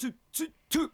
two, two, two.